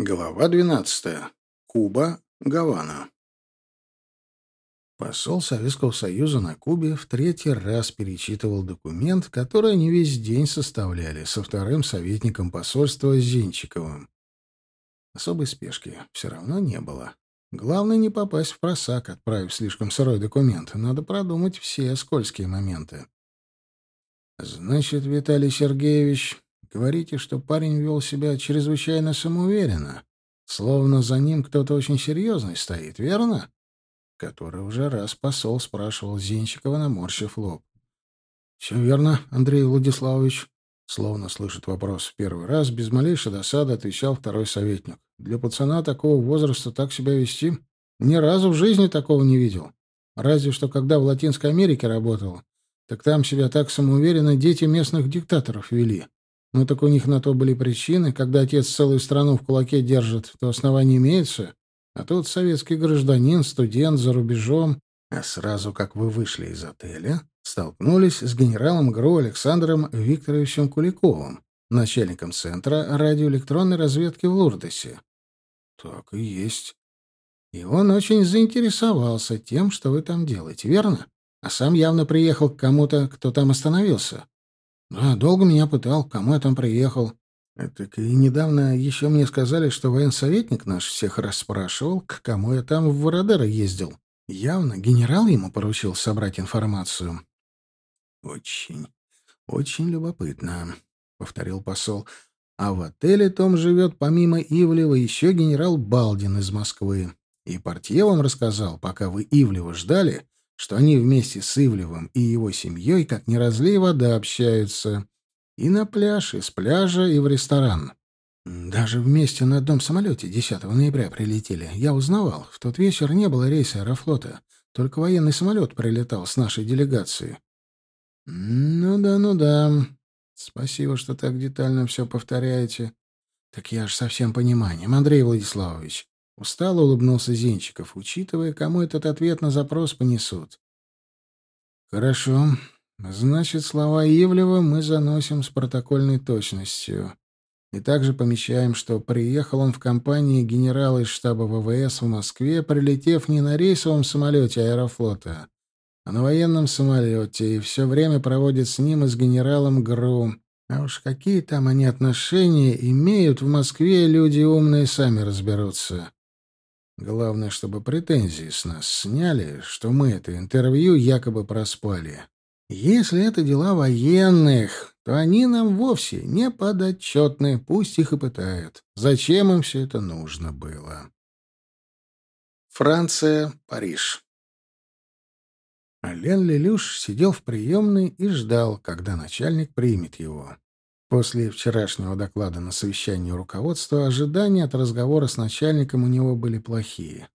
Глава 12. Куба, Гавана. Посол Советского Союза на Кубе в третий раз перечитывал документ, который они весь день составляли со вторым советником посольства Зинчиковым. Особой спешки все равно не было. Главное не попасть в просак, отправив слишком сырой документ. Надо продумать все скользкие моменты. «Значит, Виталий Сергеевич, Говорите, что парень вел себя чрезвычайно самоуверенно, словно за ним кто-то очень серьезный стоит, верно? Который уже раз посол спрашивал Зинчикова, наморщив лоб. — Все верно, Андрей Владиславович. Словно слышит вопрос в первый раз, без малейшей досады отвечал второй советник. Для пацана такого возраста так себя вести? Ни разу в жизни такого не видел. Разве что когда в Латинской Америке работал, так там себя так самоуверенно дети местных диктаторов вели. Ну так у них на то были причины. Когда отец целую страну в кулаке держит, то основание имеется. А тут советский гражданин, студент за рубежом. А сразу, как вы вышли из отеля, столкнулись с генералом ГРУ Александром Викторовичем Куликовым, начальником Центра радиоэлектронной разведки в Лурдосе. Так и есть. И он очень заинтересовался тем, что вы там делаете, верно? А сам явно приехал к кому-то, кто там остановился. Да, долго меня пытал, кому я там приехал. Так и недавно еще мне сказали, что военсоветник наш всех расспрашивал, к кому я там в Вородеро ездил. Явно генерал ему поручил собрать информацию. Очень, очень любопытно, — повторил посол. А в отеле том живет помимо Ивлева еще генерал Балдин из Москвы. И портье вам рассказал, пока вы Ивлева ждали, что они вместе с Ивлевым и его семьей, как не разлей вода, общаются. И на пляж, и с пляжа, и в ресторан. Даже вместе на одном самолете 10 ноября прилетели. Я узнавал, в тот вечер не было рейса аэрофлота. Только военный самолет прилетал с нашей делегацией. Ну да, ну да. Спасибо, что так детально все повторяете. Так я ж со всем пониманием, Андрей Владиславович. Устало улыбнулся Зинчиков, учитывая, кому этот ответ на запрос понесут. «Хорошо. Значит, слова Ивлева мы заносим с протокольной точностью. И также помещаем, что приехал он в компании генерала из штаба ВВС в Москве, прилетев не на рейсовом самолете аэрофлота, а на военном самолете, и все время проводит с ним и с генералом ГРУ. А уж какие там они отношения имеют в Москве, люди умные сами разберутся. Главное, чтобы претензии с нас сняли, что мы это интервью якобы проспали. Если это дела военных, то они нам вовсе не подотчетны, пусть их и пытают. Зачем им все это нужно было? Франция, Париж. Ален Лелюш сидел в приемной и ждал, когда начальник примет его. После вчерашнего доклада на совещании руководства ожидания от разговора с начальником у него были плохие.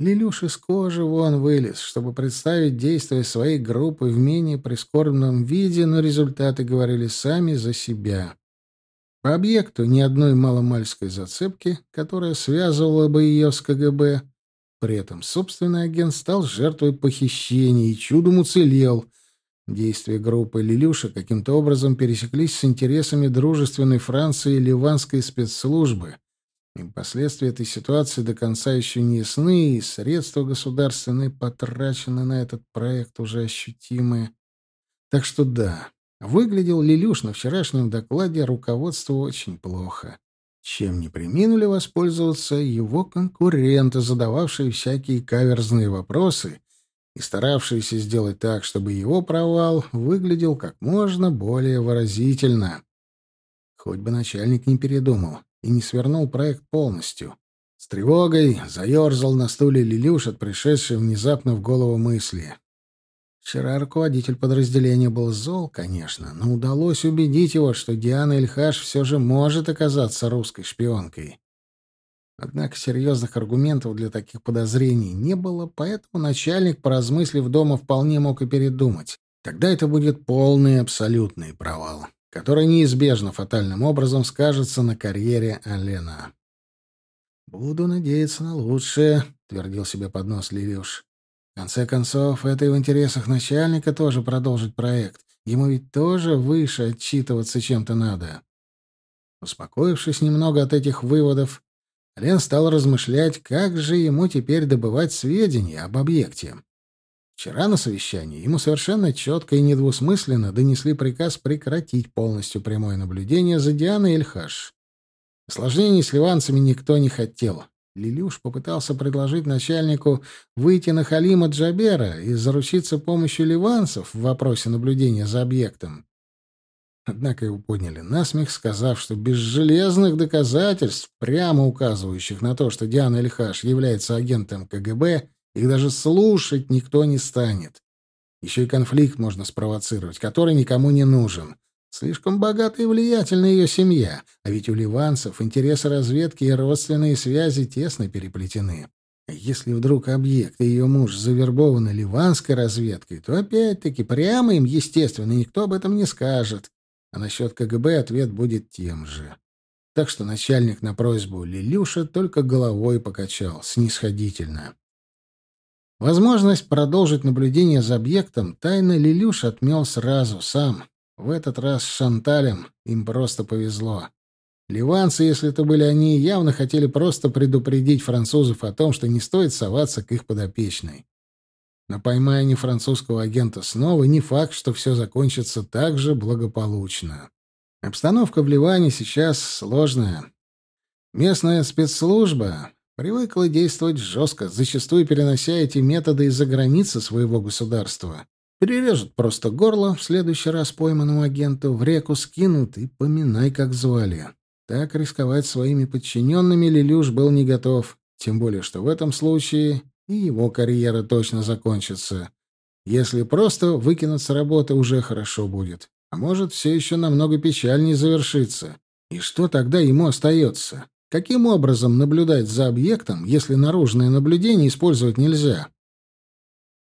Лилюш из кожи вон вылез, чтобы представить действия своей группы в менее прискорбном виде, но результаты говорили сами за себя. По объекту ни одной маломальской зацепки, которая связывала бы ее с КГБ. При этом собственный агент стал жертвой похищения и чудом уцелел — Действия группы Лилюша каким-то образом пересеклись с интересами дружественной Франции и ливанской спецслужбы. И последствия этой ситуации до конца еще не ясны, и средства государственные потрачены на этот проект уже ощутимые. Так что да, выглядел Лилюш на вчерашнем докладе руководству очень плохо. Чем не приминули воспользоваться его конкуренты, задававшие всякие каверзные вопросы и старавшийся сделать так, чтобы его провал выглядел как можно более выразительно. Хоть бы начальник не передумал и не свернул проект полностью. С тревогой заерзал на стуле Лилюш от пришедшей внезапно в голову мысли. Вчера руководитель подразделения был зол, конечно, но удалось убедить его, что Диана Ильхаш все же может оказаться русской шпионкой. Однако серьезных аргументов для таких подозрений не было, поэтому начальник, поразмыслив дома, вполне мог и передумать. Тогда это будет полный абсолютный провал, который неизбежно фатальным образом скажется на карьере Алена. «Буду надеяться на лучшее», — твердил себе под нос Лилюш. «В конце концов, это и в интересах начальника тоже продолжить проект. Ему ведь тоже выше отчитываться чем-то надо». Успокоившись немного от этих выводов, Лен стал размышлять, как же ему теперь добывать сведения об объекте. Вчера на совещании ему совершенно четко и недвусмысленно донесли приказ прекратить полностью прямое наблюдение за Дианой Эльхаш. Осложнений с ливанцами никто не хотел. Лилюш попытался предложить начальнику выйти на Халима Джабера и заручиться помощью ливанцев в вопросе наблюдения за объектом. Однако его подняли насмех, сказав, что без железных доказательств, прямо указывающих на то, что Диана Эльхаш является агентом КГБ, их даже слушать никто не станет. Еще и конфликт можно спровоцировать, который никому не нужен. Слишком богата и влиятельна ее семья, а ведь у ливанцев интересы разведки и родственные связи тесно переплетены. Если вдруг объект и ее муж завербованы ливанской разведкой, то опять-таки прямо им, естественно, никто об этом не скажет. А насчет КГБ ответ будет тем же. Так что начальник на просьбу Лилюша только головой покачал, снисходительно. Возможность продолжить наблюдение за объектом тайно Лилюш отмел сразу, сам. В этот раз с Шанталем им просто повезло. Ливанцы, если это были они, явно хотели просто предупредить французов о том, что не стоит соваться к их подопечной. Но поймая они французского агента снова, не факт, что все закончится так же благополучно. Обстановка в Ливане сейчас сложная. Местная спецслужба привыкла действовать жестко, зачастую перенося эти методы из-за границы своего государства. Перережут просто горло, в следующий раз пойманному агенту в реку скинут и поминай, как звали. Так рисковать своими подчиненными Лилюш был не готов, тем более, что в этом случае и его карьера точно закончится. Если просто выкинуть с работы, уже хорошо будет. А может, все еще намного печальнее завершится. И что тогда ему остается? Каким образом наблюдать за объектом, если наружное наблюдение использовать нельзя?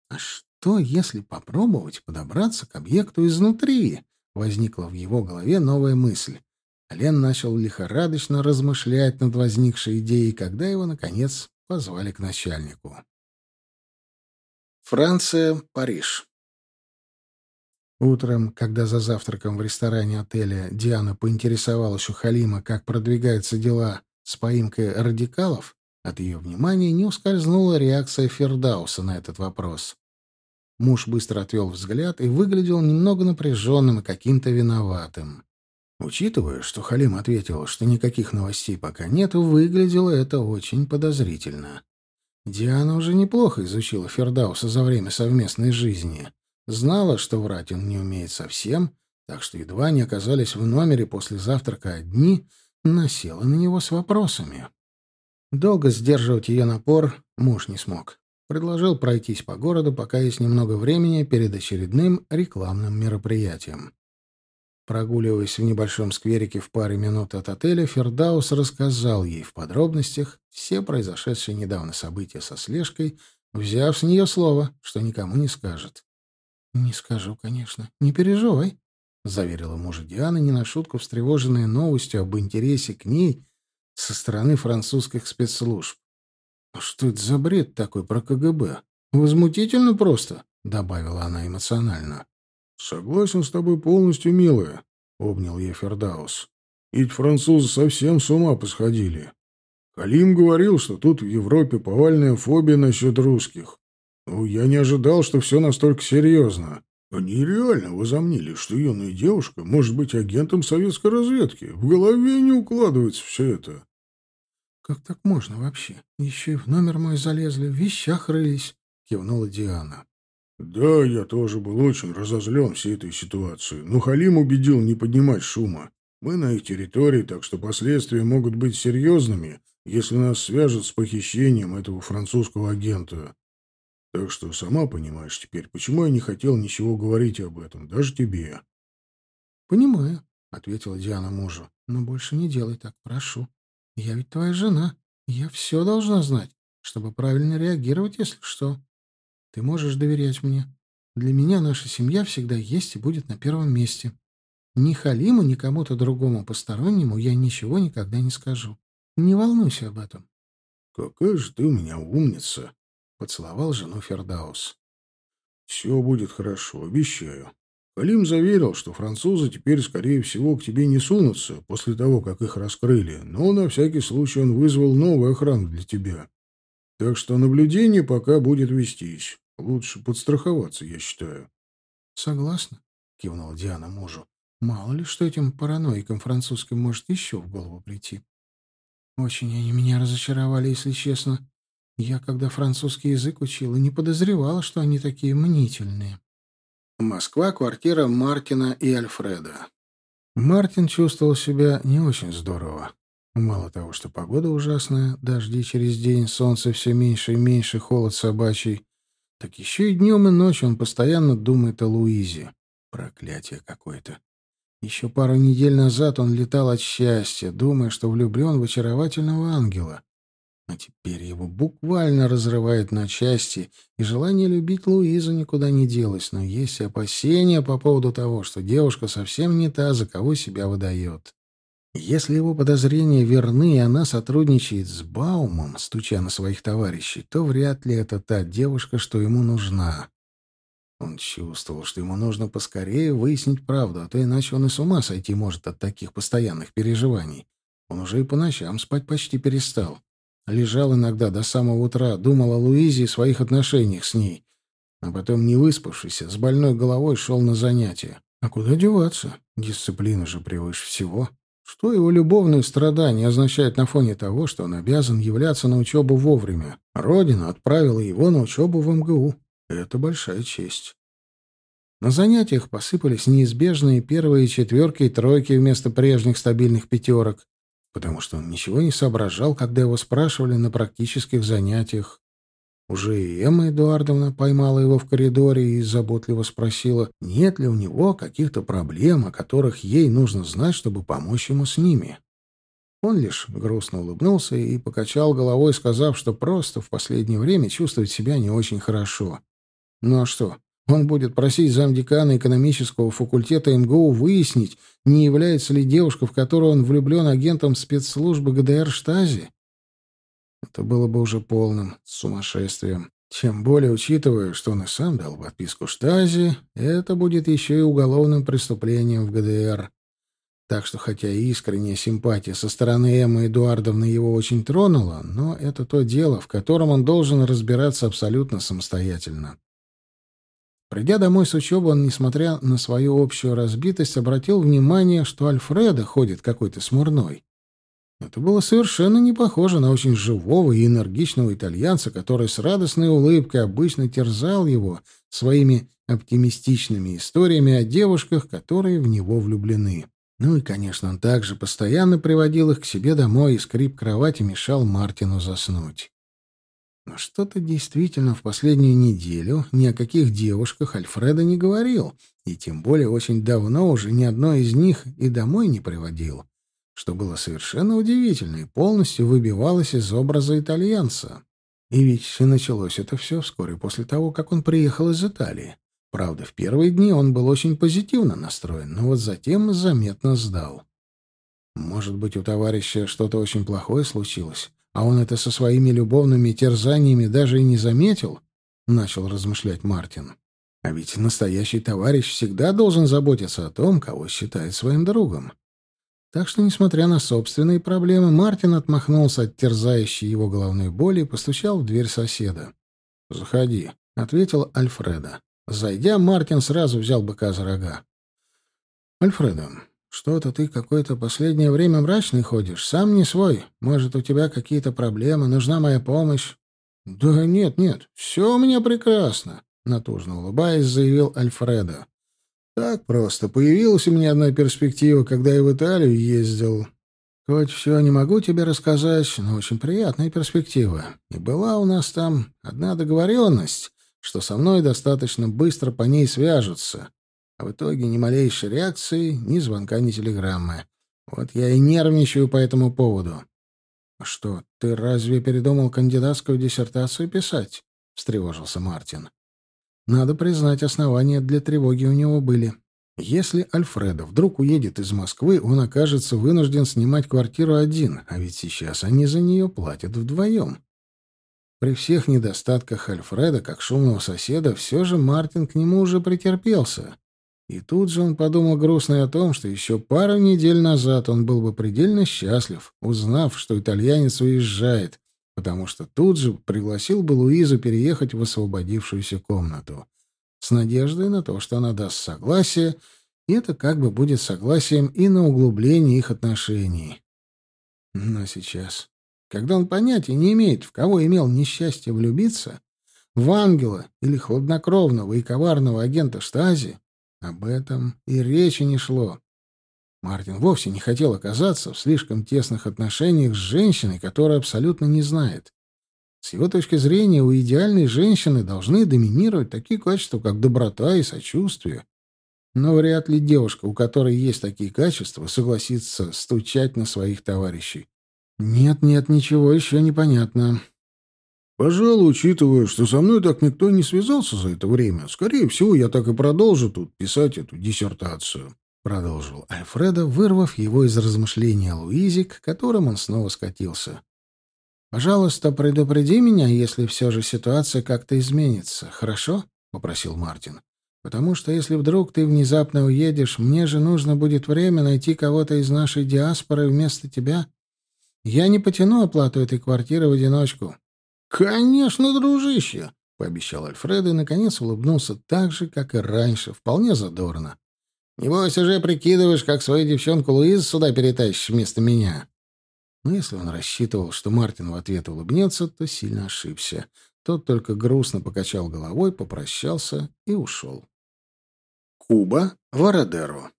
А что, если попробовать подобраться к объекту изнутри? Возникла в его голове новая мысль. Лен начал лихорадочно размышлять над возникшей идеей, когда его, наконец, позвали к начальнику. Франция, Париж. Утром, когда за завтраком в ресторане отеля Диана поинтересовалась у Халима, как продвигаются дела с поимкой радикалов, от ее внимания не ускользнула реакция Фердауса на этот вопрос. Муж быстро отвел взгляд и выглядел немного напряженным и каким-то виноватым. Учитывая, что Халим ответил, что никаких новостей пока нет, выглядело это очень подозрительно. Диана уже неплохо изучила Фердауса за время совместной жизни. Знала, что врать он не умеет совсем, так что едва не оказались в номере после завтрака одни, насела на него с вопросами. Долго сдерживать ее напор муж не смог. Предложил пройтись по городу, пока есть немного времени перед очередным рекламным мероприятием. Прогуливаясь в небольшом скверике в паре минут от отеля, Фердаус рассказал ей в подробностях все произошедшие недавно события со слежкой, взяв с нее слово, что никому не скажет. «Не скажу, конечно. Не переживай», — заверила мужа Диана, не на шутку встревоженная новостью об интересе к ней со стороны французских спецслужб. «А что это за бред такой про КГБ? Возмутительно просто», — добавила она эмоционально. «Согласен с тобой полностью, милая», — обнял я Фердаус. «Ведь французы совсем с ума посходили. Халим говорил, что тут в Европе повальная фобия насчет русских. Ну, я не ожидал, что все настолько серьезно. Они реально возомнили, что юная девушка может быть агентом советской разведки. В голове не укладывается все это». «Как так можно вообще? Еще и в номер мой залезли, в вещах рылись», — кивнула Диана. Да, я тоже был очень разозлен всей этой ситуацией, но Халим убедил не поднимать шума. Мы на их территории, так что последствия могут быть серьезными, если нас свяжут с похищением этого французского агента. Так что сама понимаешь теперь, почему я не хотел ничего говорить об этом, даже тебе. — Понимаю, — ответила Диана мужу, — но больше не делай так, прошу. Я ведь твоя жена, я все должна знать, чтобы правильно реагировать, если что. Ты можешь доверять мне. Для меня наша семья всегда есть и будет на первом месте. Ни Халиму, ни кому-то другому постороннему я ничего никогда не скажу. Не волнуйся об этом. — Какая же ты у меня умница! — поцеловал жену Фердаус. — Все будет хорошо, обещаю. Калим заверил, что французы теперь, скорее всего, к тебе не сунутся после того, как их раскрыли, но на всякий случай он вызвал новую охрану для тебя. Так что наблюдение пока будет вестись. Лучше подстраховаться, я считаю. — Согласна, — кивнула Диана мужу. — Мало ли, что этим параноикам французским может еще в голову прийти. Очень они меня разочаровали, если честно. Я, когда французский язык учила, не подозревала, что они такие мнительные. Москва, квартира Мартина и Альфреда. Мартин чувствовал себя не очень здорово. Мало того, что погода ужасная, дожди через день, солнце все меньше и меньше, холод собачий, так еще и днем и ночью он постоянно думает о Луизе. Проклятие какое-то. Еще пару недель назад он летал от счастья, думая, что влюблен в очаровательного ангела. А теперь его буквально разрывает на части, и желание любить Луизу никуда не делось, но есть опасения по поводу того, что девушка совсем не та, за кого себя выдает. Если его подозрения верны, и она сотрудничает с Баумом, стуча на своих товарищей, то вряд ли это та девушка, что ему нужна. Он чувствовал, что ему нужно поскорее выяснить правду, а то иначе он и с ума сойти может от таких постоянных переживаний. Он уже и по ночам спать почти перестал. Лежал иногда до самого утра, думал о Луизе и своих отношениях с ней. А потом, не выспавшийся, с больной головой шел на занятия. А куда деваться? Дисциплина же превыше всего. Что его любовные страдания означают на фоне того, что он обязан являться на учебу вовремя? Родина отправила его на учебу в МГУ. Это большая честь. На занятиях посыпались неизбежные первые четверки и тройки вместо прежних стабильных пятерок потому что он ничего не соображал, когда его спрашивали на практических занятиях. Уже и Эмма Эдуардовна поймала его в коридоре и заботливо спросила, нет ли у него каких-то проблем, о которых ей нужно знать, чтобы помочь ему с ними. Он лишь грустно улыбнулся и покачал головой, сказав, что просто в последнее время чувствует себя не очень хорошо. Ну а что, он будет просить замдекана экономического факультета МГУ выяснить, не является ли девушка, в которую он влюблен агентом спецслужбы ГДР Штази. Это было бы уже полным сумасшествием. Тем более, учитывая, что он и сам дал подписку Штази, это будет еще и уголовным преступлением в ГДР. Так что, хотя искренняя симпатия со стороны Эммы Эдуардовны его очень тронула, но это то дело, в котором он должен разбираться абсолютно самостоятельно. Придя домой с учебы, он, несмотря на свою общую разбитость, обратил внимание, что Альфреда ходит какой-то смурной. Это было совершенно не похоже на очень живого и энергичного итальянца, который с радостной улыбкой обычно терзал его своими оптимистичными историями о девушках, которые в него влюблены. Ну и, конечно, он также постоянно приводил их к себе домой, и скрип кровати мешал Мартину заснуть. Но что-то действительно в последнюю неделю ни о каких девушках Альфреда не говорил, и тем более очень давно уже ни одной из них и домой не приводил, что было совершенно удивительно и полностью выбивалось из образа итальянца. И ведь началось это все вскоре после того, как он приехал из Италии. Правда, в первые дни он был очень позитивно настроен, но вот затем заметно сдал. Может быть, у товарища что-то очень плохое случилось, а он это со своими любовными терзаниями даже и не заметил, — начал размышлять Мартин. А ведь настоящий товарищ всегда должен заботиться о том, кого считает своим другом. Так что, несмотря на собственные проблемы, Мартин отмахнулся от терзающей его головной боли и постучал в дверь соседа. «Заходи», — ответил Альфреда. Зайдя, Мартин сразу взял быка за рога. «Альфредо, что-то ты какое-то последнее время мрачный ходишь, сам не свой. Может, у тебя какие-то проблемы, нужна моя помощь? Да нет, нет, все у меня прекрасно, натужно улыбаясь, заявил Альфредо. Так просто. Появилась у меня одна перспектива, когда я в Италию ездил. Хоть все не могу тебе рассказать, но очень приятная перспектива. И была у нас там одна договоренность, что со мной достаточно быстро по ней свяжутся. А в итоге ни малейшей реакции, ни звонка, ни телеграммы. Вот я и нервничаю по этому поводу. «А «Что, ты разве передумал кандидатскую диссертацию писать?» — встревожился Мартин. Надо признать, основания для тревоги у него были. Если Альфредо вдруг уедет из Москвы, он окажется вынужден снимать квартиру один, а ведь сейчас они за нее платят вдвоем. При всех недостатках Альфреда, как шумного соседа, все же Мартин к нему уже претерпелся. И тут же он подумал грустно о том, что еще пару недель назад он был бы предельно счастлив, узнав, что итальянец уезжает, потому что тут же пригласил бы Луизу переехать в освободившуюся комнату с надеждой на то, что она даст согласие, и это как бы будет согласием и на углубление их отношений. Но сейчас, когда он понятия не имеет, в кого имел несчастье влюбиться, в ангела или хладнокровного и коварного агента Штази, об этом и речи не шло. Мартин вовсе не хотел оказаться в слишком тесных отношениях с женщиной, которая абсолютно не знает. С его точки зрения, у идеальной женщины должны доминировать такие качества, как доброта и сочувствие. Но вряд ли девушка, у которой есть такие качества, согласится стучать на своих товарищей. Нет, нет, ничего еще не понятно. Пожалуй, учитывая, что со мной так никто не связался за это время, скорее всего, я так и продолжу тут писать эту диссертацию. — продолжил Альфредо, вырвав его из размышления о Луизе, к которым он снова скатился. «Пожалуйста, предупреди меня, если все же ситуация как-то изменится, хорошо?» — попросил Мартин. «Потому что если вдруг ты внезапно уедешь, мне же нужно будет время найти кого-то из нашей диаспоры вместо тебя. Я не потяну оплату этой квартиры в одиночку». «Конечно, дружище!» — пообещал Альфредо и, наконец, улыбнулся так же, как и раньше, вполне задорно. Небось, уже прикидываешь, как свою девчонку Луизу сюда перетащишь вместо меня. Но если он рассчитывал, что Мартин в ответ улыбнется, то сильно ошибся. Тот только грустно покачал головой, попрощался и ушел. Куба, Вородеро.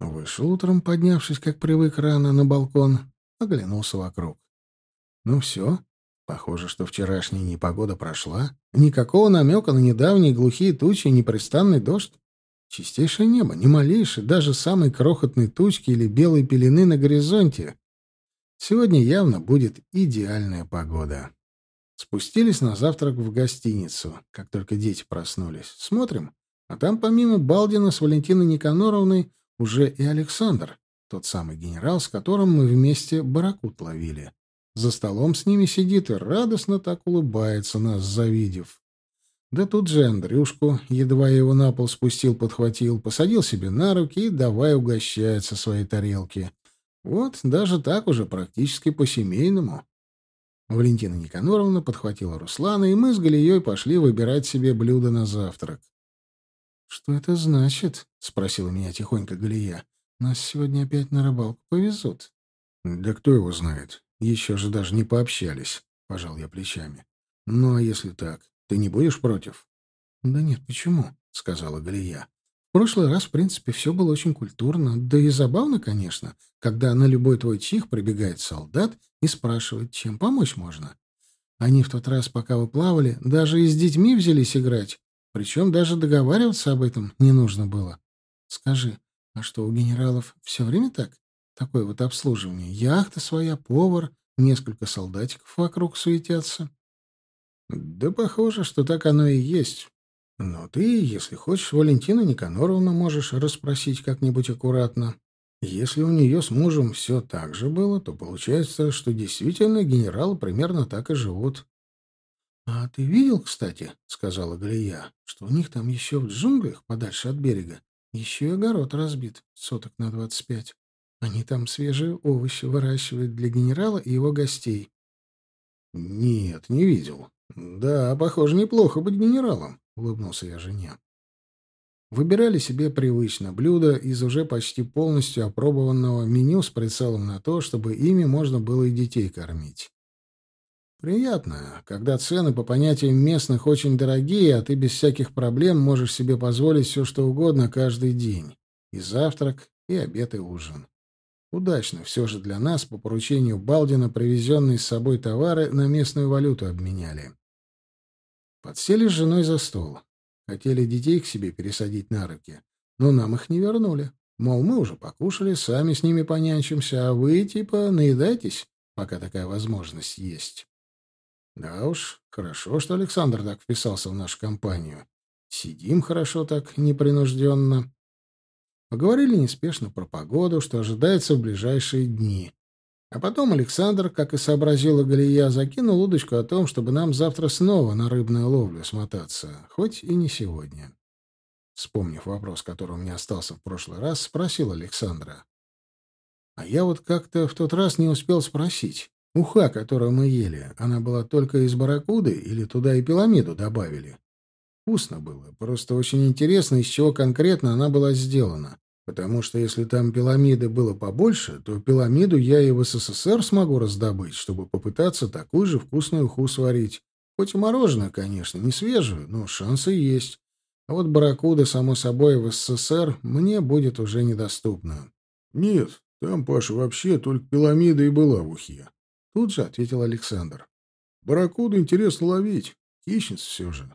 Вышел утром, поднявшись, как привык рано, на балкон, оглянулся вокруг. Ну все, похоже, что вчерашняя непогода прошла. Никакого намека на недавние глухие тучи и непрестанный дождь. Чистейшее небо, ни малейшей, даже самой крохотной тучки или белой пелены на горизонте. Сегодня явно будет идеальная погода. Спустились на завтрак в гостиницу, как только дети проснулись. Смотрим, а там помимо Балдина с Валентиной Никаноровной уже и Александр, тот самый генерал, с которым мы вместе баракут ловили. За столом с ними сидит и радостно так улыбается, нас завидев. Да тут же Андрюшку, едва его на пол спустил, подхватил, посадил себе на руки и давай угощать своей тарелки. Вот даже так уже практически по-семейному. Валентина Никаноровна подхватила Руслана, и мы с Галией пошли выбирать себе блюдо на завтрак. «Что это значит?» — спросила меня тихонько Галия. «Нас сегодня опять на рыбалку повезут». «Да кто его знает? Еще же даже не пообщались», — пожал я плечами. «Ну, а если так? Ты не будешь против? — Да нет, почему? — сказала Галия. В прошлый раз, в принципе, все было очень культурно, да и забавно, конечно, когда на любой твой чих прибегает солдат и спрашивает, чем помочь можно. Они в тот раз, пока вы плавали, даже и с детьми взялись играть, причем даже договариваться об этом не нужно было. Скажи, а что, у генералов все время так? Такое вот обслуживание. Яхта своя, повар, несколько солдатиков вокруг суетятся. Да похоже, что так оно и есть. Но ты, если хочешь, Валентину Никаноровну можешь расспросить как-нибудь аккуратно. Если у нее с мужем все так же было, то получается, что действительно генералы примерно так и живут. — А ты видел, кстати, — сказала Галия, — что у них там еще в джунглях, подальше от берега, еще и огород разбит, соток на двадцать пять. Они там свежие овощи выращивают для генерала и его гостей. — Нет, не видел. «Да, похоже, неплохо быть генералом», — улыбнулся я жене. Выбирали себе привычно блюдо из уже почти полностью опробованного меню с прицелом на то, чтобы ими можно было и детей кормить. Приятно, когда цены по понятиям местных очень дорогие, а ты без всяких проблем можешь себе позволить все, что угодно каждый день. И завтрак, и обед, и ужин. Удачно все же для нас по поручению Балдина привезенные с собой товары на местную валюту обменяли. Подсели с женой за стол. Хотели детей к себе пересадить на руки, но нам их не вернули. Мол, мы уже покушали, сами с ними понянчимся, а вы, типа, наедайтесь, пока такая возможность есть. Да уж, хорошо, что Александр так вписался в нашу компанию. Сидим хорошо так, непринужденно. Поговорили неспешно про погоду, что ожидается в ближайшие дни. А потом Александр, как и сообразила Галия, закинул удочку о том, чтобы нам завтра снова на рыбную ловлю смотаться, хоть и не сегодня. Вспомнив вопрос, который у меня остался в прошлый раз, спросил Александра. А я вот как-то в тот раз не успел спросить. Уха, которую мы ели, она была только из барракуды или туда и пиламиду добавили? Вкусно было, просто очень интересно, из чего конкретно она была сделана. Потому что если там пиламиды было побольше, то пиламиду я и в СССР смогу раздобыть, чтобы попытаться такую же вкусную уху сварить. Хоть и мороженое, конечно, не свежую, но шансы есть. А вот барракуда, само собой, в СССР мне будет уже недоступна. — Нет, там, Паша, вообще только пиламида и была в ухе. Тут же ответил Александр. — Барракуду интересно ловить. Хищница все же.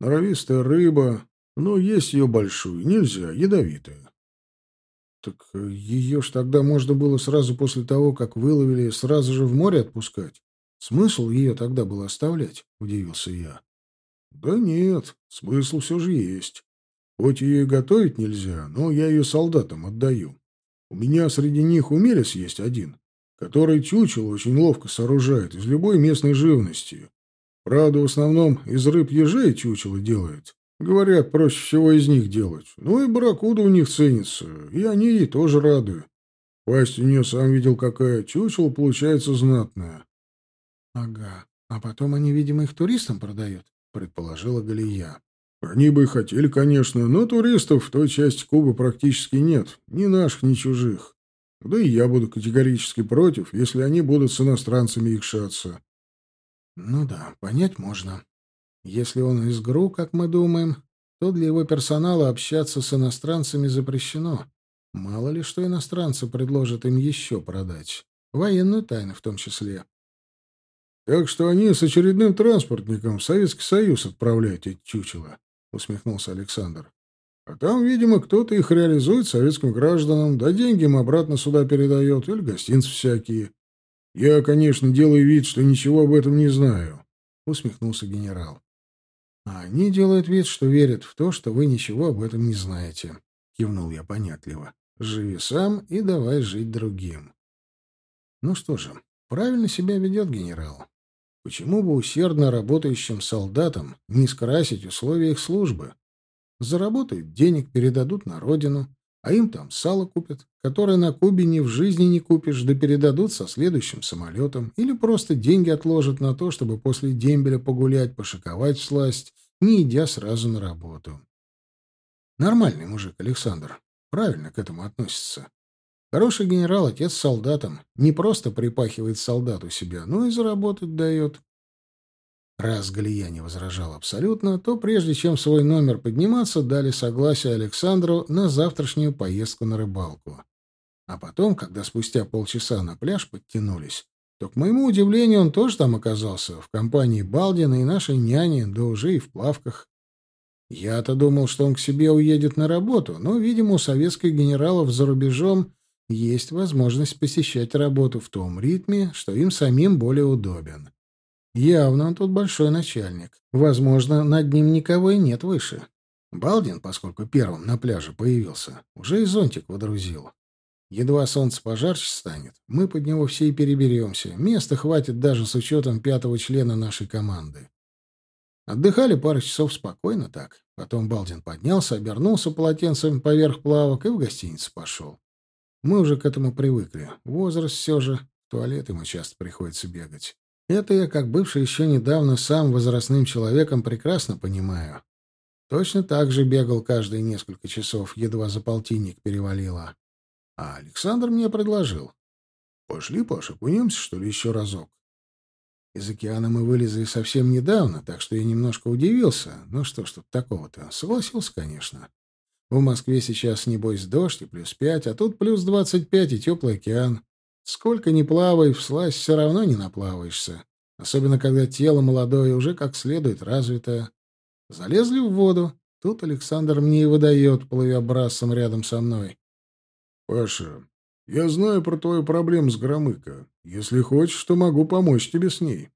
Норовистая рыба, но есть ее большую нельзя, ядовитая. — Так ее ж тогда можно было сразу после того, как выловили, сразу же в море отпускать. Смысл ее тогда было оставлять? — удивился я. — Да нет, смысл все же есть. Хоть ее и готовить нельзя, но я ее солдатам отдаю. У меня среди них умелец есть один, который чучело очень ловко сооружает из любой местной живности. Правда, в основном из рыб ежей чучело делает. Говорят, проще всего из них делать. Ну и барракуда у них ценится, и они ей тоже рады. Пасть у нее сам видел какая, чучело получается знатная. Ага. А потом они, видимо, их туристам продают, предположила Галия. Они бы и хотели, конечно, но туристов в той части Кубы практически нет, ни наших, ни чужих. Да и я буду категорически против, если они будут с иностранцами икшаться. Ну да, понять можно. Если он из ГРУ, как мы думаем, то для его персонала общаться с иностранцами запрещено. Мало ли что иностранцы предложат им еще продать. Военную тайну в том числе. Так что они с очередным транспортником в Советский Союз отправляют эти чучела, — усмехнулся Александр. А там, видимо, кто-то их реализует советским гражданам, да деньги им обратно сюда передает, или гостинцы всякие. Я, конечно, делаю вид, что ничего об этом не знаю, — усмехнулся генерал. А они делают вид, что верят в то, что вы ничего об этом не знаете, — кивнул я понятливо. Живи сам и давай жить другим. Ну что же, правильно себя ведет генерал. Почему бы усердно работающим солдатам не скрасить условия их службы? Заработают денег, передадут на родину, а им там сало купят, которое на Кубе ни в жизни не купишь, да передадут со следующим самолетом, или просто деньги отложат на то, чтобы после дембеля погулять, пошиковать всласть, не идя сразу на работу. Нормальный мужик Александр, правильно к этому относится. Хороший генерал, отец солдатам, не просто припахивает солдат у себя, но и заработать дает. Раз Галия не возражал абсолютно, то прежде чем свой номер подниматься, дали согласие Александру на завтрашнюю поездку на рыбалку. А потом, когда спустя полчаса на пляж подтянулись, то, к моему удивлению, он тоже там оказался, в компании Балдина и нашей няни, да уже и в плавках. Я-то думал, что он к себе уедет на работу, но, видимо, у советских генералов за рубежом есть возможность посещать работу в том ритме, что им самим более удобен. Явно он тут большой начальник. Возможно, над ним никого и нет выше. Балдин, поскольку первым на пляже появился, уже и зонтик водрузил. Едва солнце пожарче станет, мы под него все и переберемся. Места хватит даже с учетом пятого члена нашей команды. Отдыхали пару часов спокойно так. Потом Балдин поднялся, обернулся полотенцем поверх плавок и в гостиницу пошел. Мы уже к этому привыкли. Возраст все же. В туалет ему часто приходится бегать. Это я, как бывший еще недавно сам возрастным человеком, прекрасно понимаю. Точно так же бегал каждые несколько часов, едва за полтинник перевалило. А Александр мне предложил. «Пошли, Паша, кунемся, что ли, еще разок?» Из океана мы вылезли совсем недавно, так что я немножко удивился. Ну что ж тут такого-то? Согласился, конечно. В Москве сейчас, небось, дождь и плюс пять, а тут плюс двадцать пять и теплый океан. Сколько ни плавай, в слазь все равно не наплаваешься. Особенно, когда тело молодое, уже как следует развитое. Залезли в воду. Тут Александр мне и выдает, плывя брасом рядом со мной. — Паша, я знаю про твою проблему с Громыко. Если хочешь, то могу помочь тебе с ней.